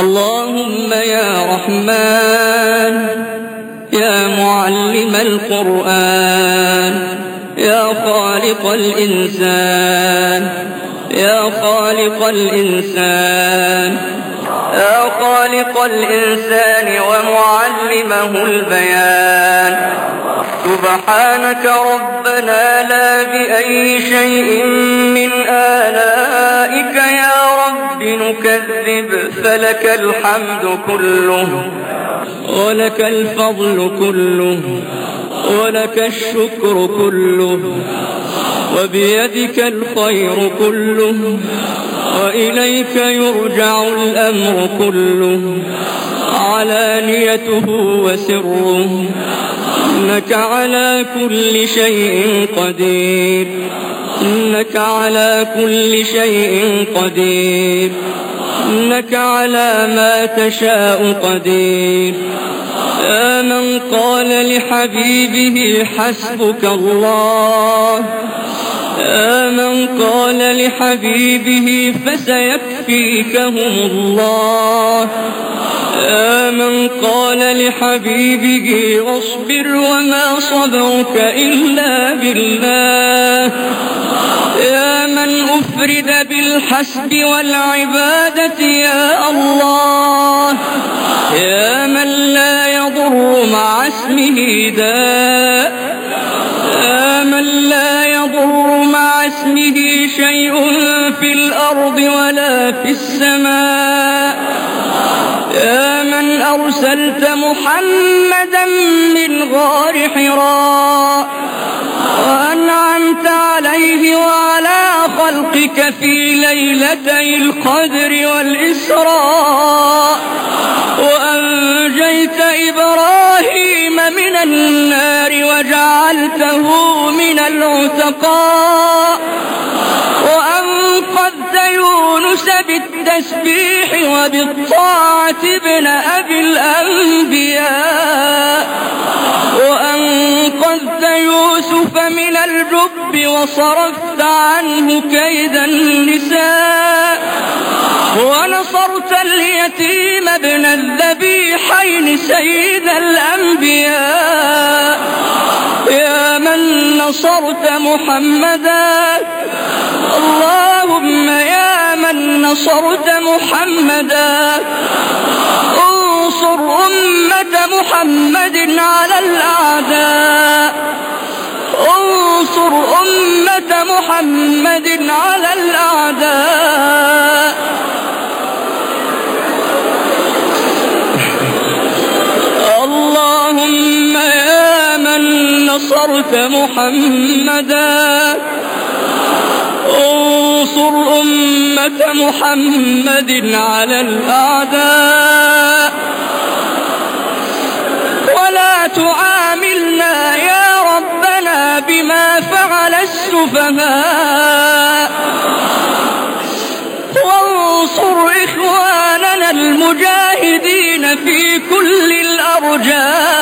اللهم يا رحمن يا معلم القرآن يا خالق الإنسان يا خالق الإنسان يا خالق الإنسان ومعلمه البيان. سبحانك ربنا لا بأي شيء من رب نكذب فلك الحمد كله ولك الفضل كله ولك الشكر كله وبيدك الخير كله وإليك يرجع الأمر كله علانيته وسره. إنك على كل شيء قدير. إنك على كل شيء قدير. إنك على ما تشاء قدير. يا من قال لحبيبه حسبك الله. يا من قال لحبيبه فسيكفيكهم الله. من قال لحبيبه واصبر وما صبرك إلا بالله. يا من أفرد بالحسب والعبادة يا الله. يا من لا يضر مع اسمه داء. يا من لا يضر مع اسمه شيء في الأرض ولا في السماء. يا أرسلت محمدا من غار حراء وأنعمت عليه وعلى خلقك في ليلتي القدر والإسراء وأنجيت إبراهيم من النار وجعلته من العتقاء وأنقذت يونس بالتسبيح وبالطاعة ابن أبي الأنبياء. وأنقذت يوسف من الجب وصرفت عنه كيد النساء. ونصرت اليتيم ابن الذبيحين سيد الأنبياء. يا من نصرت محمدا. اللهم يا من نصرت محمدا. انصر أمة محمد على الأعداء. انصر أمة محمد على الأعداء. اللهم يا من نصرت محمدا. انصر أمة محمد على الأعداء ولا تعاملنا يا ربنا بما فعل السفهاء وانصر إخواننا المجاهدين في كل الأرجاء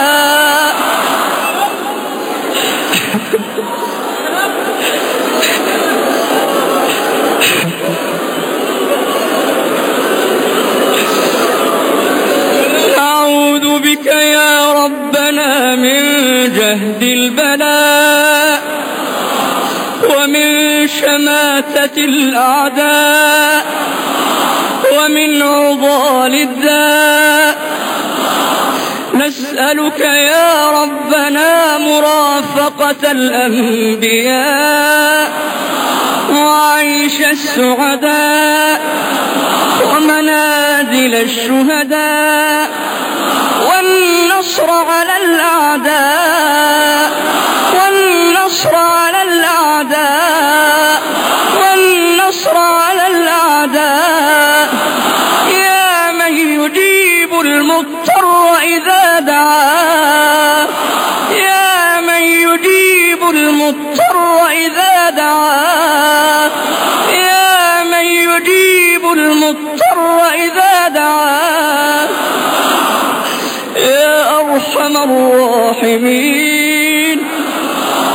الأعداء ومن عضال الداء. نسألك يا ربنا مرافقة الأنبياء وعيش السعداء ومنازل الشهداء والنصر على الأعداء والنصر على الأعداء. إذا دعاه يا من يجيب المضطر إذا دعاه يا من يجيب المضطر إذا دعاه يا أرحم الراحمين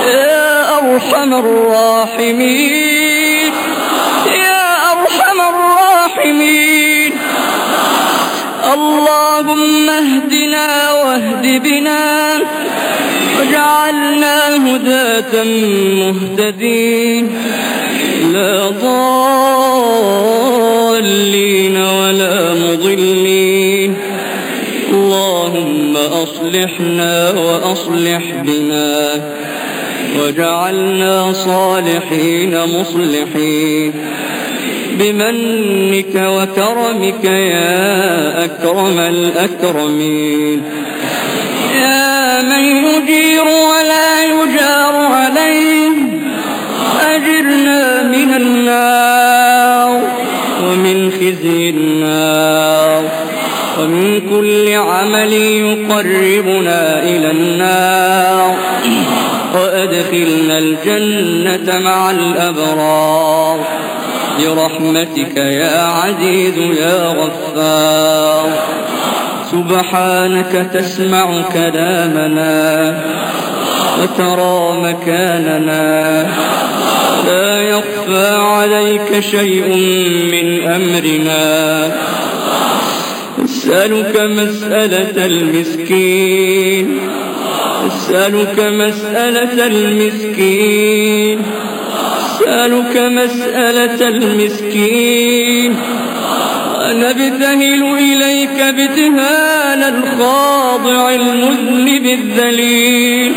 يا أرحم الراحمين اللهم اهدنا واهد بنا وجعلنا هداة مهتدين لا ضالين ولا مضلين اللهم أصلحنا وأصلح بنا وجعلنا صالحين مصلحين بمنك وكرمك يا أكرم الأكرمين. يا من يجير ولا يجار عليه أجرنا من النار ومن خزي النار. ومن كل عمل يقربنا إلى النار. وأدخلنا الجنة مع الأبرار. برحمتك يا عزيز يا غفار. سبحانك تسمع كلامنا وترى مكاننا. لا يخفى عليك شيء من أمرنا. أسألك مسألة المسكين. أسألك مسألة المسكين. أسألك مسألة المسكين. ونبتهل إليك ابتهال الخاضع المذنب الذليل.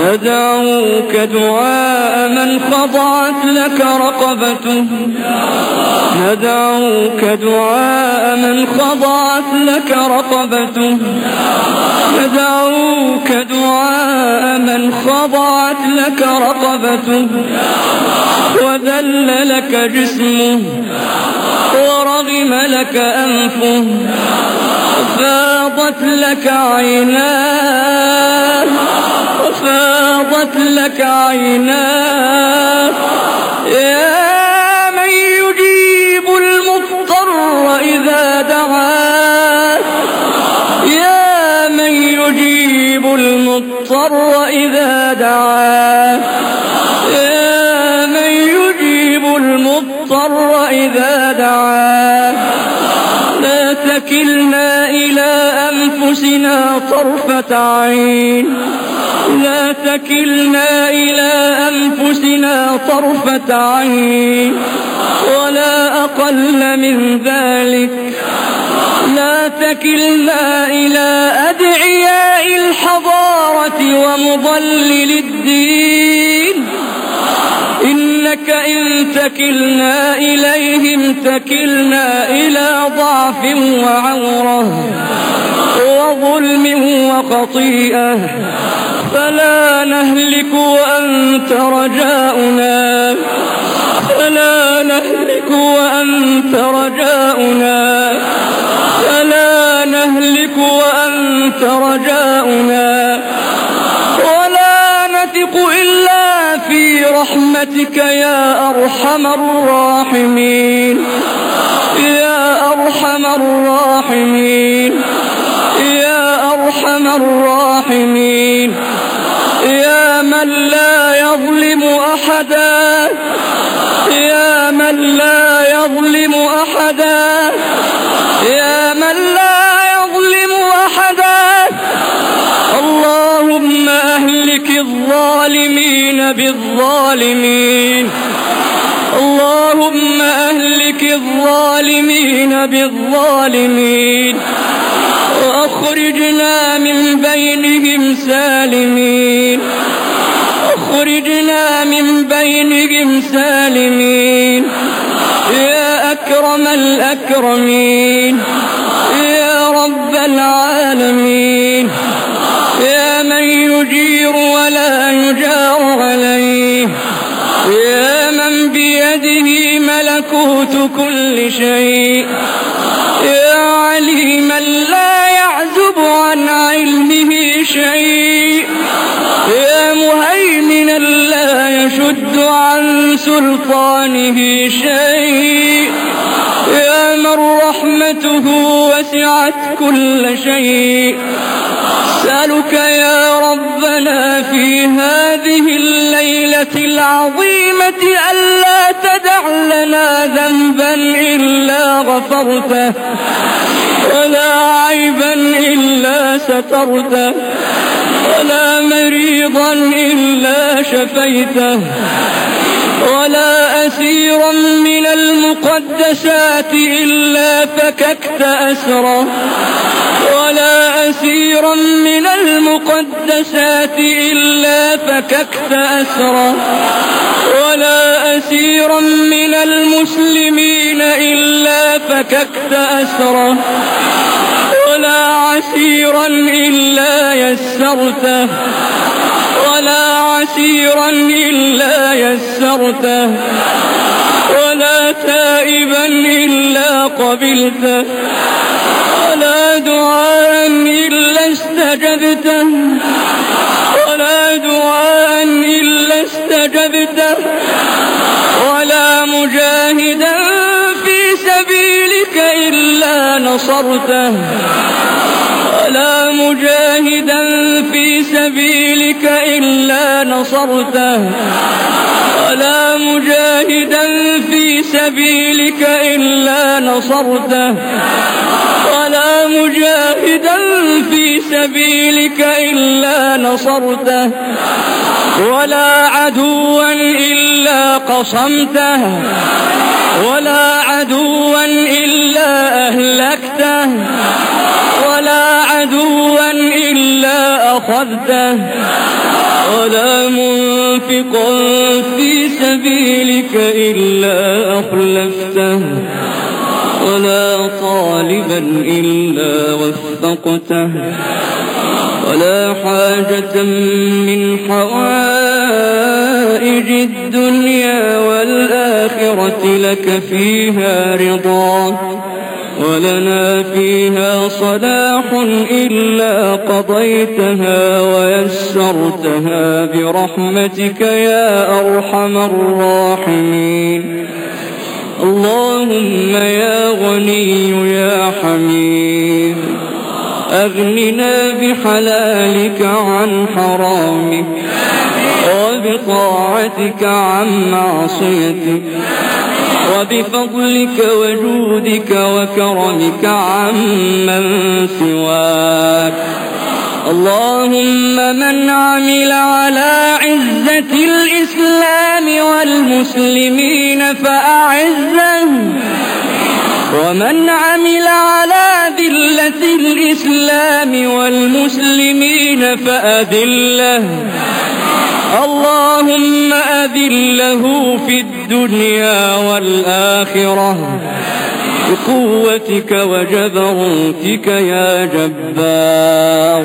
ندعوك دعاء من خضعت لك رقبته. ندعوك دعاء من خضعت لك رقبته. ندعوك دعاء من خضعت لك رقبته. وذل لك جسمه. ورغم لك أنفه فاضت لك عيناه وفاضت لك عيناه. يا طرفة عين. لا تكلنا إلى أنفسنا طرفة عين. ولا أقل من ذلك. لا تكلنا إلى أدعياء الحضارة ومضلل الدين. إنك إن تكلنا إليهم تكلنا إلى ضعف وعورة وظلم وخطيئة. فلا نهلك وأنت رجاؤنا. فلا نهلك وأنت رجاؤنا. فلا نهلك وأنت رجاؤنا. رحمتك يا أرحم الراحمين. يا أرحم الراحمين. يا أرحم الراحمين. يا من لا يظلم أحدا. يا من لا يظلم أحدا. يا من لا يظلم أحدا. اللهم أهلك الظالمين. بالظالمين. اللهم أهلك الظالمين بالظالمين. وأخرجنا من بينهم سالمين. أخرجنا من بينهم سالمين. يا أكرم الأكرمين. يا رب العالمين. يا من يجير ولا يجار عليه. يا من بيده ملكوت كل شيء. يا عليما لا يعزب عن علمه شيء. يا مهيمنا لا يشد عن سلطانه شيء. يا من رحمته وسعت كل شيء. أسألك يا ربنا في هذه الليلة العظيمة ألا تدع لنا ذنبا إلا غفرته ولا عيبا إلا سترته ولا مريضا إلا شفيته ولا أسيرا من المقدسات إلا فككت أسره ولا أسيرا من المقدسات إلا فككت أسره ولا أسيرا من المسلمين إلا فككت أسره ولا عسيرا إلا يسرته. عسيرا إلا يسرته ولا تائبا إلا قبلته ولا دعاء إلا استجبته ولا دعاء إلا استجبته ولا مجاهدا في سبيلك إلا نصرته. ولا مجاهدا في سبيلك إلا نصرته. ولا مجاهدا في سبيلك إلا نصرته. ولا مجاهدا في سبيلك إلا نصرته. ولا عدوا إلا قصمته. ولا عدوا إلا أهلكته. ولا عدوا إلا أخذته. ولا منفقا في سبيلك إلا أخلفته. ولا طالبا إلا وفقته. ولا حاجة من حوائج الدنيا والآخرة لك فيها رضا. ولنا فيها صلاح إلا قضيتها ويسرتها برحمتك يا أرحم الراحمين. اللهم يا غني يا حميد أغننا بحلالك عن حرامك وبطاعتك عن معصيتك. وبفضلك وجودك وكرمك عمن سواك. اللهم من عمل على عزة الإسلام والمسلمين فأعزه. ومن عمل على ذلة الإسلام والمسلمين فأذله. اللهم أذله في الدنيا والآخرة بقوتك وجبروتك يا جبار.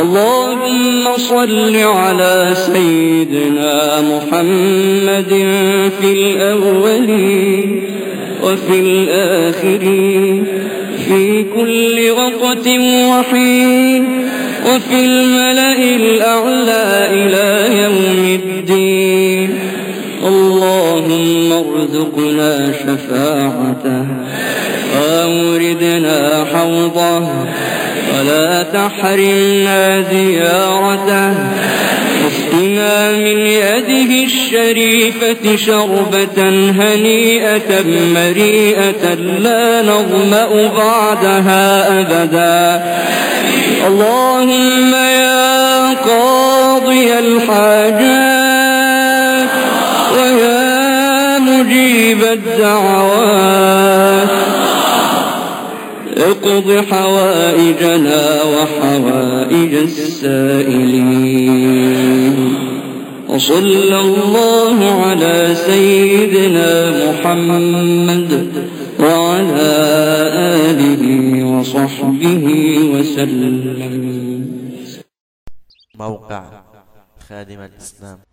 اللهم صل على سيدنا محمد في الأولين وفي الآخرين في كل وقت وحين وفي الملأ الأعلى إلى يوم الدين. اللهم ارزقنا شفاعته. وأوردنا حوضه. ولا تحرمنا زيارته. اسقنا من يده الشريفة شربة هنيئة مريئة لا نظمأ بعدها أبدا. اللهم يا قاضي الحاجات الدعوات. اقض حوائجنا وحوائج السائلين. وصلى الله على سيدنا محمد وعلى آله وصحبه وسلم. موقع خادم الإسلام.